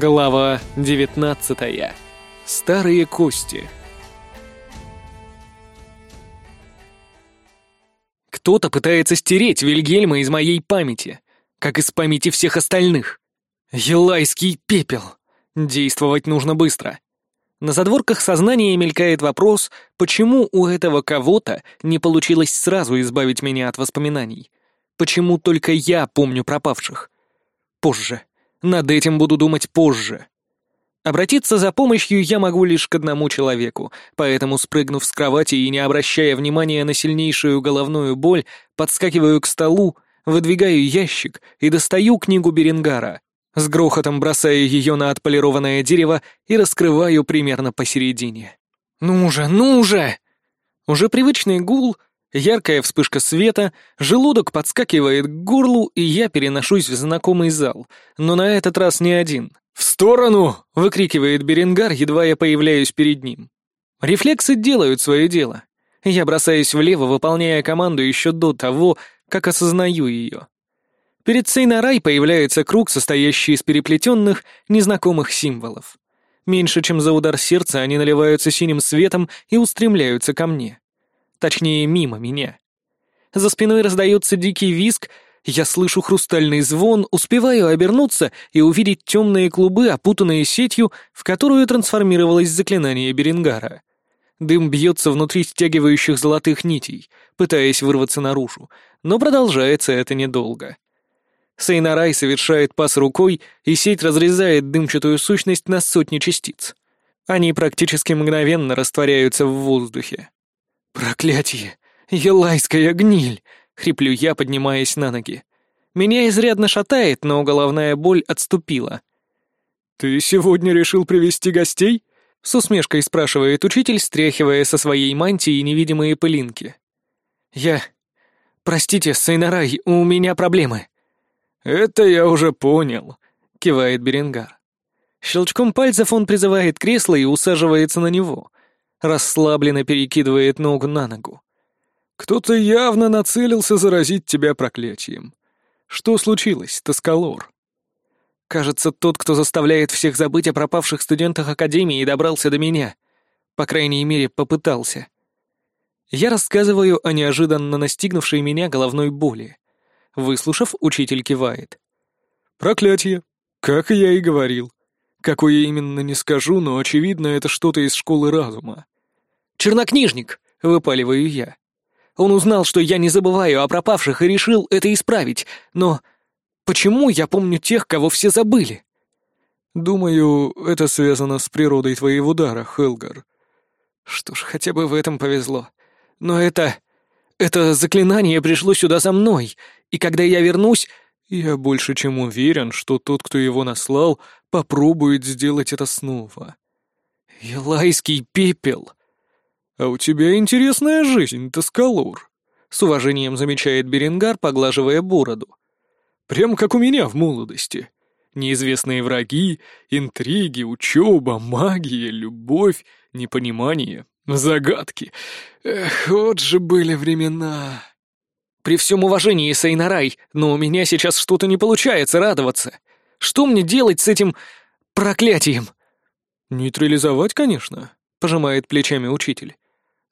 Глава 19. Старые кости. Кто-то пытается стереть Вильгельма из моей памяти, как из памяти всех остальных. Елайский пепел. Действовать нужно быстро. На задворках сознания мелькает вопрос, почему у этого кого-то не получилось сразу избавить меня от воспоминаний. Почему только я помню пропавших? Позже. Над этим буду думать позже. Обратиться за помощью я могу лишь к одному человеку, поэтому, спрыгнув с кровати и не обращая внимания на сильнейшую головную боль, подскакиваю к столу, выдвигаю ящик и достаю книгу Берингара. С грохотом бросаю ее на отполированное дерево и раскрываю примерно посередине. «Ну же, ну же!» Уже привычный гул — Яркая вспышка света, желудок подскакивает к горлу, и я переношусь в знакомый зал, но на этот раз не один. «В сторону!» — выкрикивает Беренгар, едва я появляюсь перед ним. Рефлексы делают свое дело. Я бросаюсь влево, выполняя команду еще до того, как осознаю ее. Перед Сейнарай появляется круг, состоящий из переплетенных, незнакомых символов. Меньше чем за удар сердца они наливаются синим светом и устремляются ко мне. Точнее, мимо меня. За спиной раздается дикий визг, я слышу хрустальный звон, успеваю обернуться и увидеть темные клубы, опутанные сетью, в которую трансформировалось заклинание Берингара. Дым бьется внутри стягивающих золотых нитей, пытаясь вырваться наружу, но продолжается это недолго. Сейнарай совершает пас рукой, и сеть разрезает дымчатую сущность на сотни частиц. Они практически мгновенно растворяются в воздухе. «Проклятие! Елайская гниль!» — хриплю я, поднимаясь на ноги. Меня изрядно шатает, но головная боль отступила. «Ты сегодня решил привести гостей?» — с усмешкой спрашивает учитель, стряхивая со своей мантии невидимые пылинки. «Я... Простите, Сайнарай, у меня проблемы». «Это я уже понял», — кивает Беренгар. Щелчком пальцев он призывает кресло и усаживается на него расслабленно перекидывает ногу на ногу. «Кто-то явно нацелился заразить тебя проклятием. Что случилось, Тоскалор?» «Кажется, тот, кто заставляет всех забыть о пропавших студентах Академии, добрался до меня. По крайней мере, попытался. Я рассказываю о неожиданно настигнувшей меня головной боли. Выслушав, учитель кивает. «Проклятие. Как я и говорил. Какое именно не скажу, но, очевидно, это что-то из школы разума. «Чернокнижник!» — выпаливаю я. Он узнал, что я не забываю о пропавших и решил это исправить, но почему я помню тех, кого все забыли? Думаю, это связано с природой твоего дара, Хелгар. Что ж, хотя бы в этом повезло. Но это... Это заклинание пришло сюда за мной, и когда я вернусь... Я больше чем уверен, что тот, кто его наслал, попробует сделать это снова. Елайский пепел! «А у тебя интересная жизнь, Тоскалур», — с уважением замечает Беренгар, поглаживая бороду. «Прям как у меня в молодости. Неизвестные враги, интриги, учеба, магия, любовь, непонимание, загадки. Эх, вот же были времена». «При всем уважении, Сайнарай, но у меня сейчас что-то не получается радоваться. Что мне делать с этим проклятием?» «Нейтрализовать, конечно», — пожимает плечами учитель.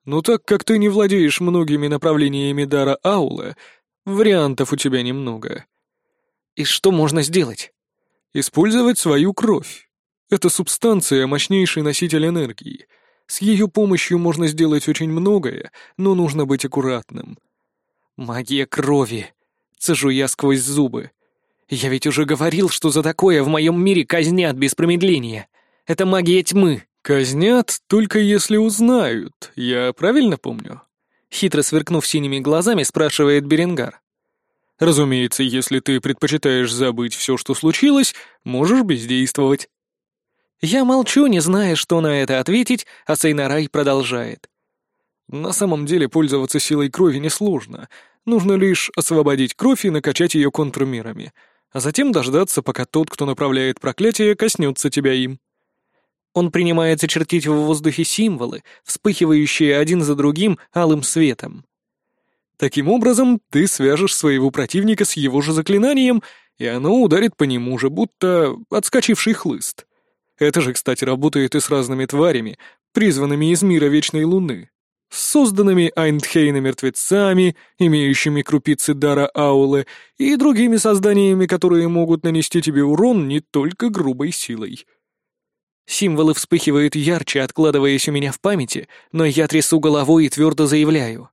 Но так как ты не владеешь многими направлениями дара аулы, вариантов у тебя немного. И что можно сделать? Использовать свою кровь. Это субстанция — мощнейший носитель энергии. С ее помощью можно сделать очень многое, но нужно быть аккуратным. Магия крови. Цежу я сквозь зубы. Я ведь уже говорил, что за такое в моем мире казнят без промедления. Это магия тьмы. «Казнят, только если узнают, я правильно помню?» Хитро сверкнув синими глазами, спрашивает Беренгар. «Разумеется, если ты предпочитаешь забыть все, что случилось, можешь бездействовать». Я молчу, не зная, что на это ответить, а Сейнарай продолжает. «На самом деле пользоваться силой крови несложно. Нужно лишь освободить кровь и накачать ее контрмерами, а затем дождаться, пока тот, кто направляет проклятие, коснется тебя им». Он принимается чертить в воздухе символы, вспыхивающие один за другим алым светом. Таким образом, ты свяжешь своего противника с его же заклинанием, и оно ударит по нему же, будто отскочивший хлыст. Это же, кстати, работает и с разными тварями, призванными из мира Вечной Луны. Созданными Айнтхейна-мертвецами, имеющими крупицы дара Аулы, и другими созданиями, которые могут нанести тебе урон не только грубой силой. Символы вспыхивают ярче, откладываясь у меня в памяти, но я трясу головой и твердо заявляю.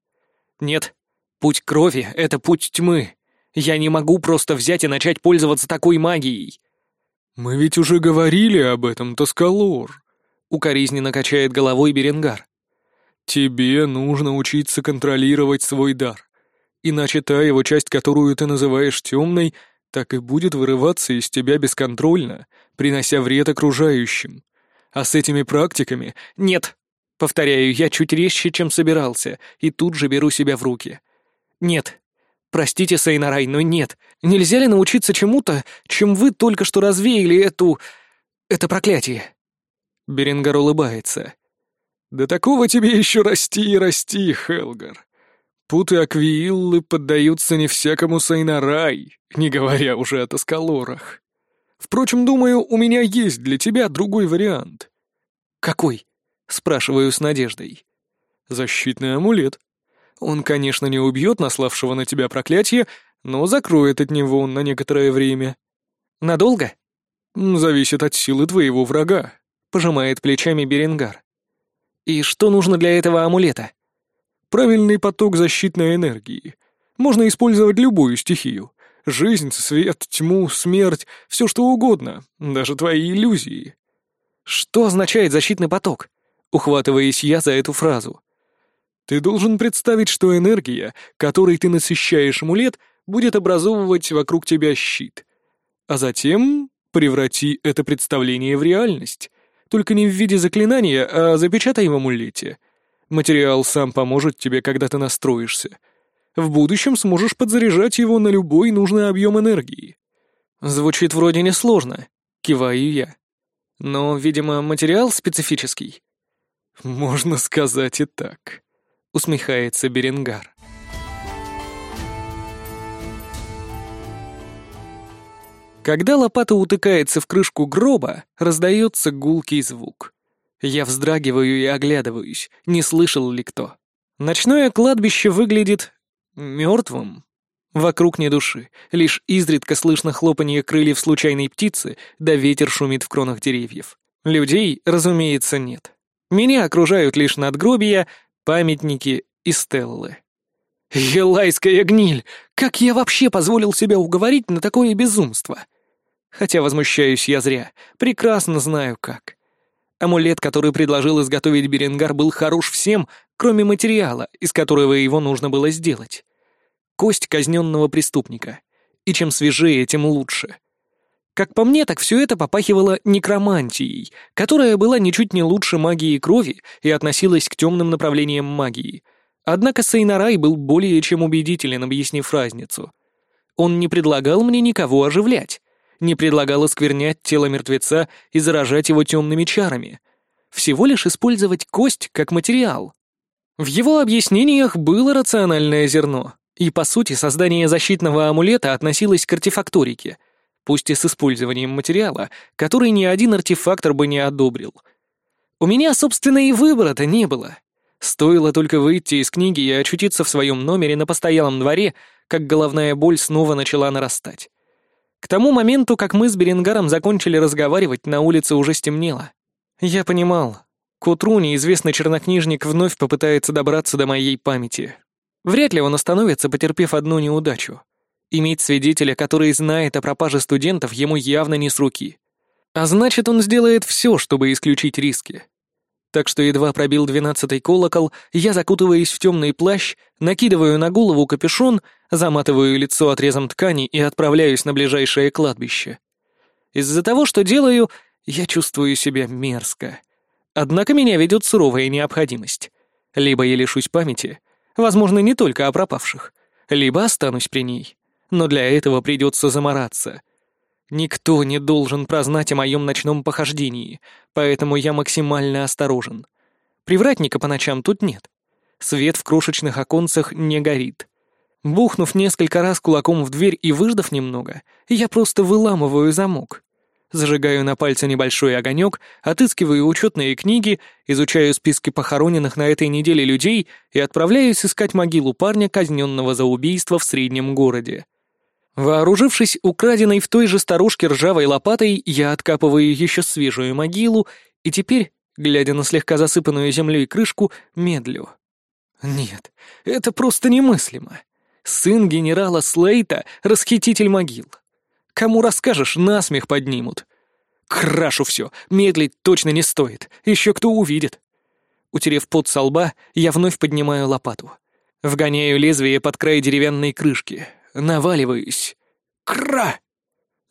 Нет, путь крови — это путь тьмы. Я не могу просто взять и начать пользоваться такой магией. «Мы ведь уже говорили об этом, Тоскалор», — укоризненно качает головой Беренгар. «Тебе нужно учиться контролировать свой дар, иначе та его часть, которую ты называешь темной, так и будет вырываться из тебя бесконтрольно, принося вред окружающим. А с этими практиками... Нет, повторяю, я чуть резче, чем собирался, и тут же беру себя в руки. Нет, Простите, Сейнарай, но нет. Нельзя ли научиться чему-то, чем вы только что развеяли эту... это проклятие?» Беренгар улыбается. «Да такого тебе еще расти и расти, Хелгар. Путы Аквииллы поддаются не всякому Сейнарай, не говоря уже о Тоскалорах. Впрочем, думаю, у меня есть для тебя другой вариант». «Какой?» — спрашиваю с надеждой. «Защитный амулет. Он, конечно, не убьет наславшего на тебя проклятие, но закроет от него на некоторое время. Надолго? Зависит от силы твоего врага, пожимает плечами Беренгар. И что нужно для этого амулета? Правильный поток защитной энергии. Можно использовать любую стихию. Жизнь, свет, тьму, смерть, все что угодно, даже твои иллюзии. Что означает защитный поток? Ухватываясь я за эту фразу. Ты должен представить, что энергия, которой ты насыщаешь амулет, будет образовывать вокруг тебя щит. А затем преврати это представление в реальность. Только не в виде заклинания, а запечатай в амулете. Материал сам поможет тебе, когда ты настроишься. В будущем сможешь подзаряжать его на любой нужный объем энергии. Звучит вроде несложно, киваю я. Но, видимо, материал специфический. Можно сказать и так усмехается Беренгар. Когда лопата утыкается в крышку гроба, раздается гулкий звук. Я вздрагиваю и оглядываюсь, не слышал ли кто. Ночное кладбище выглядит... мертвым. Вокруг ни души, лишь изредка слышно хлопанье крыльев случайной птицы, да ветер шумит в кронах деревьев. Людей, разумеется, нет. Меня окружают лишь надгробия, памятники и стеллы. Елайская гниль! Как я вообще позволил себя уговорить на такое безумство? Хотя возмущаюсь я зря, прекрасно знаю как. Амулет, который предложил изготовить Беренгар, был хорош всем, кроме материала, из которого его нужно было сделать. Кость казненного преступника. И чем свежее, тем лучше. Как по мне, так все это попахивало некромантией, которая была ничуть не лучше магии крови и относилась к темным направлениям магии. Однако Сейнарай был более чем убедителен, объяснив разницу. Он не предлагал мне никого оживлять, не предлагал осквернять тело мертвеца и заражать его темными чарами. Всего лишь использовать кость как материал. В его объяснениях было рациональное зерно, и, по сути, создание защитного амулета относилось к артефакторике — пусть и с использованием материала, который ни один артефактор бы не одобрил. У меня, собственно, и выбора-то не было. Стоило только выйти из книги и очутиться в своем номере на постоялом дворе, как головная боль снова начала нарастать. К тому моменту, как мы с Беренгаром закончили разговаривать, на улице уже стемнело. Я понимал, к утру неизвестный чернокнижник вновь попытается добраться до моей памяти. Вряд ли он остановится, потерпев одну неудачу. Иметь свидетеля, который знает о пропаже студентов, ему явно не с руки. А значит, он сделает все, чтобы исключить риски. Так что едва пробил двенадцатый колокол, я закутываюсь в темный плащ, накидываю на голову капюшон, заматываю лицо отрезом ткани и отправляюсь на ближайшее кладбище. Из-за того, что делаю, я чувствую себя мерзко. Однако меня ведет суровая необходимость. Либо я лишусь памяти, возможно, не только о пропавших, либо останусь при ней но для этого придется замораться. Никто не должен прознать о моем ночном похождении, поэтому я максимально осторожен. Привратника по ночам тут нет. Свет в крошечных оконцах не горит. Бухнув несколько раз кулаком в дверь и выждав немного, я просто выламываю замок. Зажигаю на пальце небольшой огонек, отыскиваю учетные книги, изучаю списки похороненных на этой неделе людей и отправляюсь искать могилу парня, казненного за убийство в среднем городе. Вооружившись украденной в той же старушке ржавой лопатой, я откапываю еще свежую могилу и теперь, глядя на слегка засыпанную землей крышку, медлю. Нет, это просто немыслимо. Сын генерала Слейта — расхититель могил. Кому расскажешь, насмех поднимут. Крашу все, медлить точно не стоит, еще кто увидит. Утерев пот со лба, я вновь поднимаю лопату. Вгоняю лезвие под край деревянной крышки. Наваливаюсь. Кра!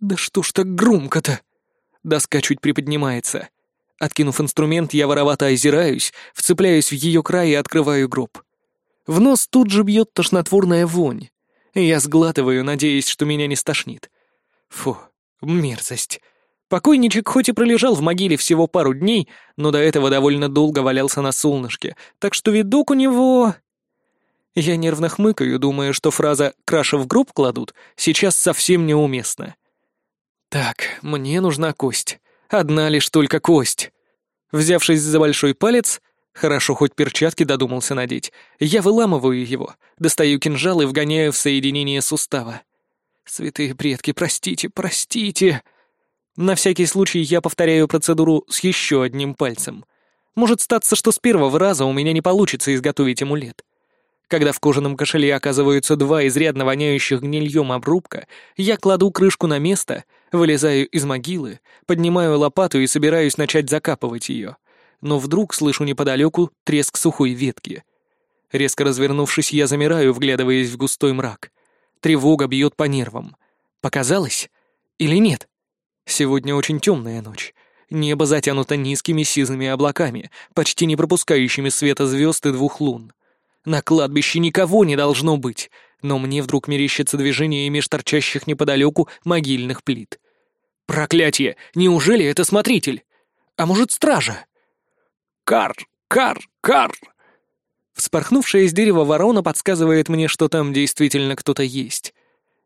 Да что ж так громко-то? Доска чуть приподнимается. Откинув инструмент, я воровато озираюсь, вцепляюсь в ее край и открываю гроб. В нос тут же бьет тошнотворная вонь. Я сглатываю, надеясь, что меня не стошнит. Фу, мерзость. Покойничек хоть и пролежал в могиле всего пару дней, но до этого довольно долго валялся на солнышке, так что видок у него... Я нервно хмыкаю, думая, что фраза «краша в гроб кладут» сейчас совсем неуместна. Так, мне нужна кость. Одна лишь только кость. Взявшись за большой палец, хорошо хоть перчатки додумался надеть, я выламываю его, достаю кинжал и вгоняю в соединение сустава. Святые предки, простите, простите. На всякий случай я повторяю процедуру с еще одним пальцем. Может статься, что с первого раза у меня не получится изготовить амулет. Когда в кожаном кошеле оказываются два изрядно воняющих гнильем обрубка, я кладу крышку на место, вылезаю из могилы, поднимаю лопату и собираюсь начать закапывать ее. Но вдруг слышу неподалеку треск сухой ветки. Резко развернувшись, я замираю, вглядываясь в густой мрак. Тревога бьет по нервам. Показалось? Или нет? Сегодня очень темная ночь. Небо затянуто низкими сизыми облаками, почти не пропускающими света звезд и двух лун. На кладбище никого не должно быть, но мне вдруг мерещится движение меж торчащих неподалеку могильных плит. Проклятие! Неужели это смотритель? А может, стража? Кар! Кар! Кар! Вспорхнувшая из дерева ворона подсказывает мне, что там действительно кто-то есть.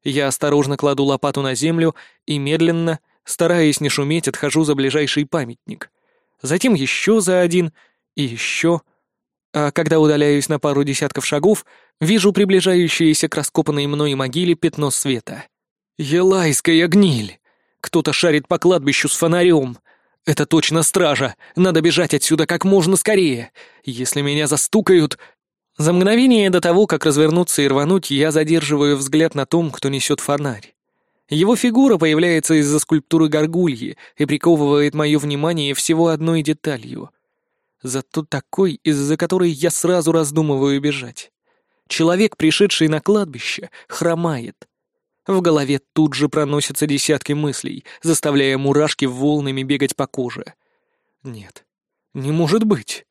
Я осторожно кладу лопату на землю и медленно, стараясь не шуметь, отхожу за ближайший памятник. Затем еще за один и еще. А когда удаляюсь на пару десятков шагов, вижу приближающееся к раскопанной мной могиле пятно света. Елайская гниль! Кто-то шарит по кладбищу с фонарем — это точно стража. Надо бежать отсюда как можно скорее. Если меня застукают... За мгновение до того, как развернуться и рвануть, я задерживаю взгляд на том, кто несет фонарь. Его фигура появляется из-за скульптуры горгульи и приковывает мое внимание всего одной деталью. Зато такой, из-за которой я сразу раздумываю бежать. Человек, пришедший на кладбище, хромает. В голове тут же проносятся десятки мыслей, заставляя мурашки волнами бегать по коже. Нет, не может быть.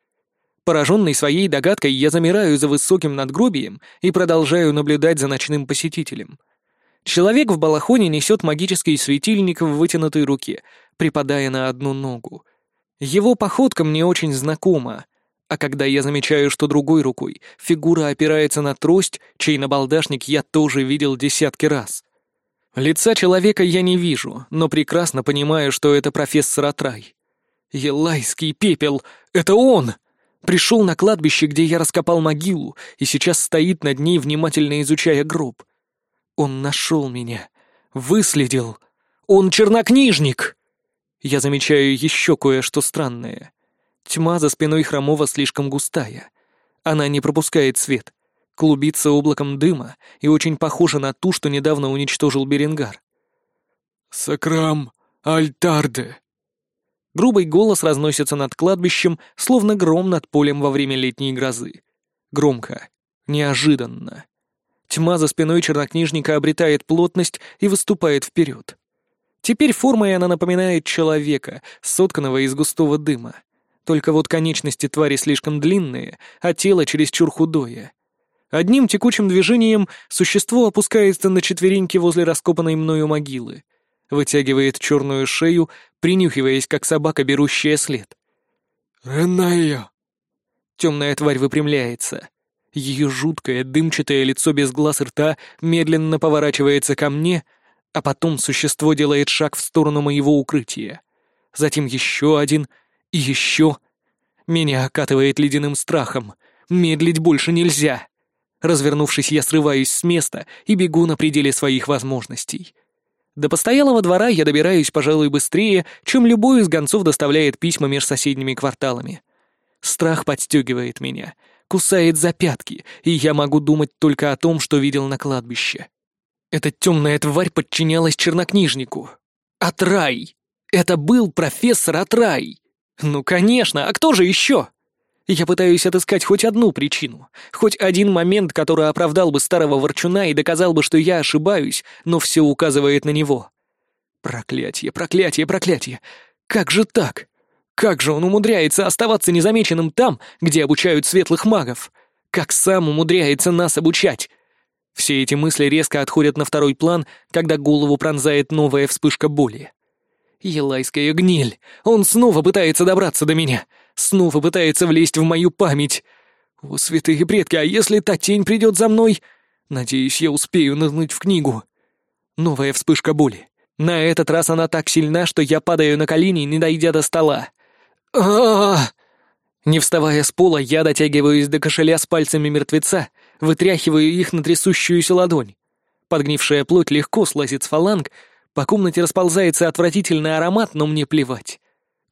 Пораженный своей догадкой, я замираю за высоким надгробием и продолжаю наблюдать за ночным посетителем. Человек в балахоне несет магический светильник в вытянутой руке, припадая на одну ногу. Его походка мне очень знакома, а когда я замечаю, что другой рукой фигура опирается на трость, чей набалдашник я тоже видел десятки раз. Лица человека я не вижу, но прекрасно понимаю, что это профессор Атрай. Елайский пепел — это он! Пришел на кладбище, где я раскопал могилу, и сейчас стоит над ней, внимательно изучая гроб. Он нашел меня, выследил. Он чернокнижник! Я замечаю еще кое-что странное. Тьма за спиной Хромова слишком густая. Она не пропускает свет. Клубится облаком дыма и очень похожа на ту, что недавно уничтожил Беренгар. «Сакрам Альтарде!» Грубый голос разносится над кладбищем, словно гром над полем во время летней грозы. Громко. Неожиданно. Тьма за спиной чернокнижника обретает плотность и выступает вперед. Теперь формой она напоминает человека, сотканного из густого дыма. Только вот конечности твари слишком длинные, а тело чересчур худое. Одним текучим движением существо опускается на четвереньки возле раскопанной мною могилы, вытягивает черную шею, принюхиваясь, как собака, берущая след. «Реная!» Темная тварь выпрямляется. Ее жуткое, дымчатое лицо без глаз и рта медленно поворачивается ко мне, а потом существо делает шаг в сторону моего укрытия. Затем еще один и еще. Меня окатывает ледяным страхом. Медлить больше нельзя. Развернувшись, я срываюсь с места и бегу на пределе своих возможностей. До постоялого двора я добираюсь, пожалуй, быстрее, чем любой из гонцов доставляет письма меж соседними кварталами. Страх подстегивает меня, кусает за пятки, и я могу думать только о том, что видел на кладбище. Эта темная тварь подчинялась чернокнижнику. Атрай! Это был профессор Атрай! Ну, конечно, а кто же еще? Я пытаюсь отыскать хоть одну причину, хоть один момент, который оправдал бы старого ворчуна и доказал бы, что я ошибаюсь, но все указывает на него. Проклятие, проклятие, проклятие! Как же так? Как же он умудряется оставаться незамеченным там, где обучают светлых магов? Как сам умудряется нас обучать? Все эти мысли резко отходят на второй план, когда голову пронзает новая вспышка боли. Елайская гниль! Он снова пытается добраться до меня! Снова пытается влезть в мою память! О, святые предки, а если та тень придет за мной? Надеюсь, я успею нырнуть в книгу. Новая вспышка боли. На этот раз она так сильна, что я падаю на колени, не дойдя до стола а Не вставая с пола, я дотягиваюсь до кошеля с пальцами мертвеца, вытряхиваю их на трясущуюся ладонь. Подгнившая плоть легко слазит с фаланг, по комнате расползается отвратительный аромат, но мне плевать.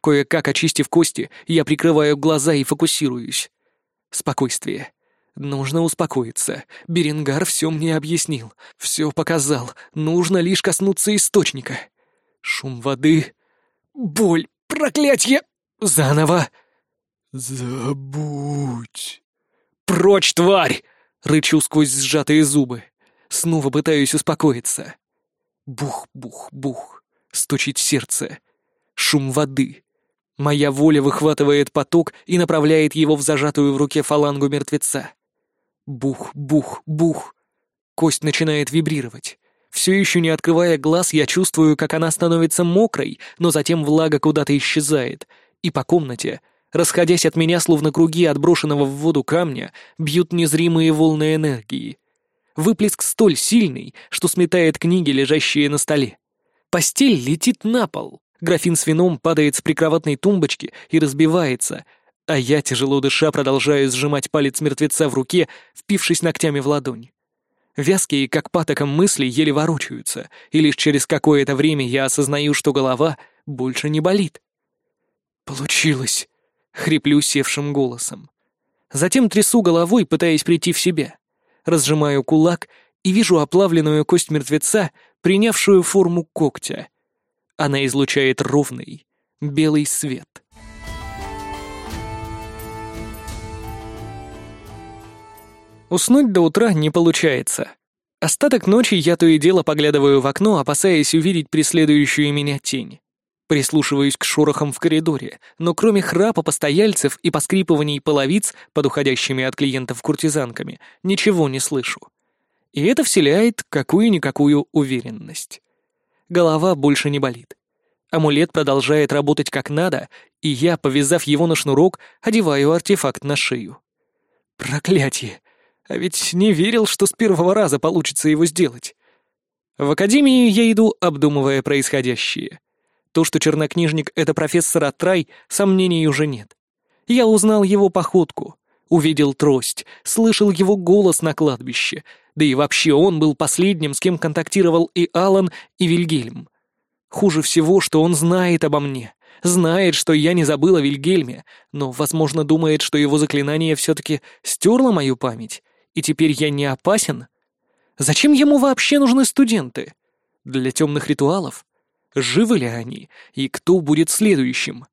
Кое-как очистив кости, я прикрываю глаза и фокусируюсь. Спокойствие. Нужно успокоиться. Беренгар все мне объяснил, все показал. Нужно лишь коснуться источника. Шум воды. Боль. Проклятье! Заново. Забудь. Прочь, тварь! Рычу сквозь сжатые зубы. Снова пытаюсь успокоиться. Бух-бух-бух. Стучит сердце. Шум воды. Моя воля выхватывает поток и направляет его в зажатую в руке фалангу мертвеца. Бух-бух-бух. Кость начинает вибрировать. Все еще не открывая глаз, я чувствую, как она становится мокрой, но затем влага куда-то исчезает, и по комнате, расходясь от меня словно круги отброшенного в воду камня, бьют незримые волны энергии. Выплеск столь сильный, что сметает книги, лежащие на столе. Постель летит на пол, графин с вином падает с прикроватной тумбочки и разбивается, а я, тяжело дыша, продолжаю сжимать палец мертвеца в руке, впившись ногтями в ладонь. Вязкие, как патоком мысли, еле ворочаются, и лишь через какое-то время я осознаю, что голова больше не болит. «Получилось!» — хриплю севшим голосом. Затем трясу головой, пытаясь прийти в себя. Разжимаю кулак и вижу оплавленную кость мертвеца, принявшую форму когтя. Она излучает ровный, белый свет. Уснуть до утра не получается. Остаток ночи я то и дело поглядываю в окно, опасаясь увидеть преследующую меня тень. Прислушиваюсь к шорохам в коридоре, но кроме храпа постояльцев и поскрипываний половиц под уходящими от клиентов куртизанками, ничего не слышу. И это вселяет какую-никакую уверенность. Голова больше не болит. Амулет продолжает работать как надо, и я, повязав его на шнурок, одеваю артефакт на шею. Проклятие! А ведь не верил, что с первого раза получится его сделать. В академию я иду, обдумывая происходящее. То, что чернокнижник — это профессор Атрай, сомнений уже нет. Я узнал его походку, увидел трость, слышал его голос на кладбище, да и вообще он был последним, с кем контактировал и Алан, и Вильгельм. Хуже всего, что он знает обо мне, знает, что я не забыл о Вильгельме, но, возможно, думает, что его заклинание все-таки стерло мою память, и теперь я не опасен. Зачем ему вообще нужны студенты? Для темных ритуалов? Живы ли они? И кто будет следующим?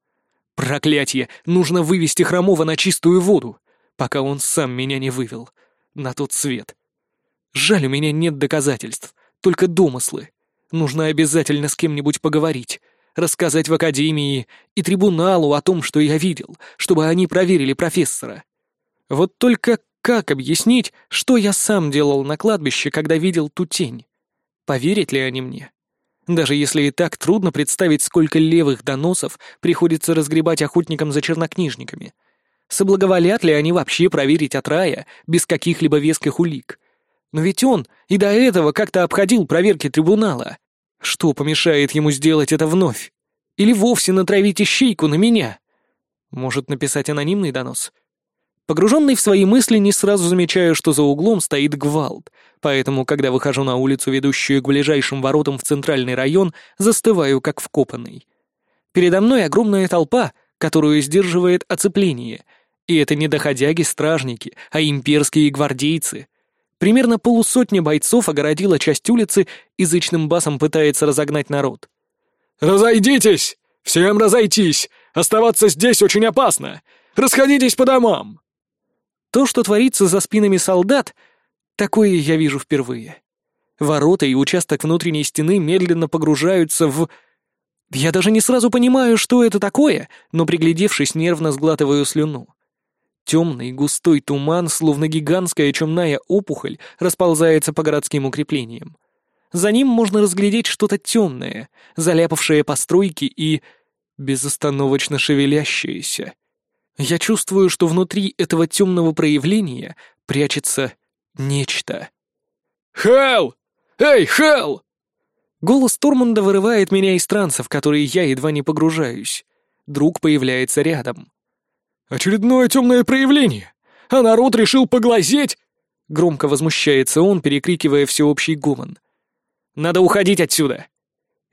Проклятье! Нужно вывести Хромова на чистую воду, пока он сам меня не вывел. На тот свет. Жаль, у меня нет доказательств, только домыслы. Нужно обязательно с кем-нибудь поговорить, рассказать в академии и трибуналу о том, что я видел, чтобы они проверили профессора. Вот только как объяснить, что я сам делал на кладбище, когда видел ту тень? Поверят ли они мне? Даже если и так трудно представить, сколько левых доносов приходится разгребать охотникам за чернокнижниками. Соблаговолят ли они вообще проверить от рая без каких-либо веских улик? Но ведь он и до этого как-то обходил проверки трибунала. Что помешает ему сделать это вновь? Или вовсе натравить ищейку на меня? Может, написать анонимный донос? Погруженный в свои мысли, не сразу замечаю, что за углом стоит гвалт, поэтому, когда выхожу на улицу, ведущую к ближайшим воротам в центральный район, застываю как вкопанный. Передо мной огромная толпа, которую сдерживает оцепление, и это не доходяги-стражники, а имперские гвардейцы. Примерно полусотни бойцов огородила часть улицы и зычным басом пытается разогнать народ. «Разойдитесь! Всем разойтись! Оставаться здесь очень опасно! Расходитесь по домам!» То, что творится за спинами солдат, такое я вижу впервые. Ворота и участок внутренней стены медленно погружаются в... Я даже не сразу понимаю, что это такое, но, приглядевшись, нервно сглатываю слюну. Темный густой туман, словно гигантская чумная опухоль, расползается по городским укреплениям. За ним можно разглядеть что-то темное, заляпавшее постройки и безостановочно шевелящееся. Я чувствую, что внутри этого темного проявления прячется нечто. «Хелл! Эй, Хелл!» Голос Тормунда вырывает меня из транса, в который я едва не погружаюсь. Друг появляется рядом. «Очередное темное проявление! А народ решил поглазеть!» Громко возмущается он, перекрикивая всеобщий гомон. «Надо уходить отсюда!»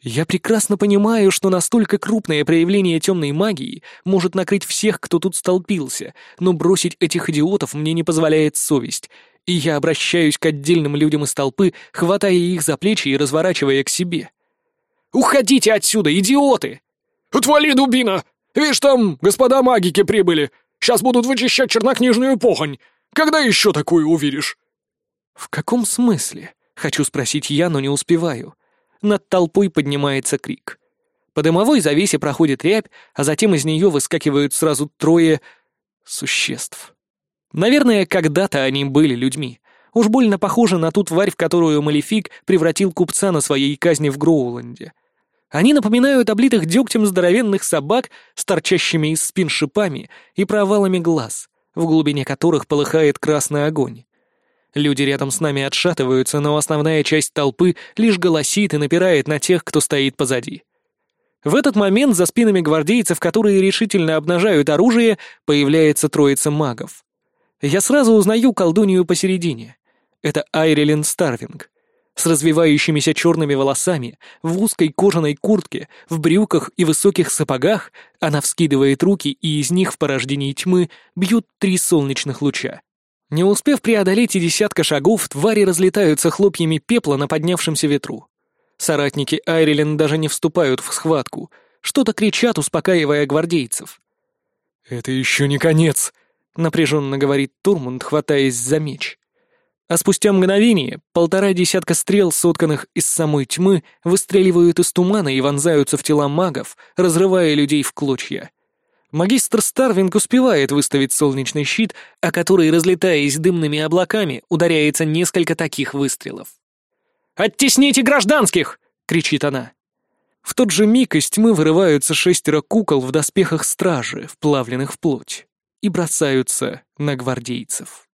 Я прекрасно понимаю, что настолько крупное проявление темной магии может накрыть всех, кто тут столпился, но бросить этих идиотов мне не позволяет совесть, и я обращаюсь к отдельным людям из толпы, хватая их за плечи и разворачивая к себе. «Уходите отсюда, идиоты!» «Отвали, дубина! Видишь, там господа магики прибыли! Сейчас будут вычищать чернокнижную похонь! Когда еще такое увидишь?» «В каком смысле?» — хочу спросить я, но не успеваю над толпой поднимается крик. По дымовой завесе проходит рябь, а затем из нее выскакивают сразу трое существ. Наверное, когда-то они были людьми. Уж больно похожи на ту тварь, в которую Малефик превратил купца на своей казни в Гроуланде. Они напоминают облитых дегтем здоровенных собак с торчащими из спин шипами и провалами глаз, в глубине которых полыхает красный огонь. Люди рядом с нами отшатываются, но основная часть толпы лишь голосит и напирает на тех, кто стоит позади. В этот момент за спинами гвардейцев, которые решительно обнажают оружие, появляется троица магов. Я сразу узнаю колдунью посередине. Это Айрилен Старвинг. С развивающимися черными волосами, в узкой кожаной куртке, в брюках и высоких сапогах она вскидывает руки, и из них в порождении тьмы бьют три солнечных луча. Не успев преодолеть и десятка шагов, твари разлетаются хлопьями пепла на поднявшемся ветру. Соратники Айрилен даже не вступают в схватку, что-то кричат, успокаивая гвардейцев. «Это еще не конец», — напряженно говорит Турмунд, хватаясь за меч. А спустя мгновение полтора десятка стрел, сотканных из самой тьмы, выстреливают из тумана и вонзаются в тела магов, разрывая людей в клочья. Магистр Старвинг успевает выставить солнечный щит, о который, разлетаясь дымными облаками, ударяется несколько таких выстрелов. «Оттесните гражданских!» — кричит она. В тот же миг из тьмы вырываются шестеро кукол в доспехах стражи, вплавленных в плоть, и бросаются на гвардейцев.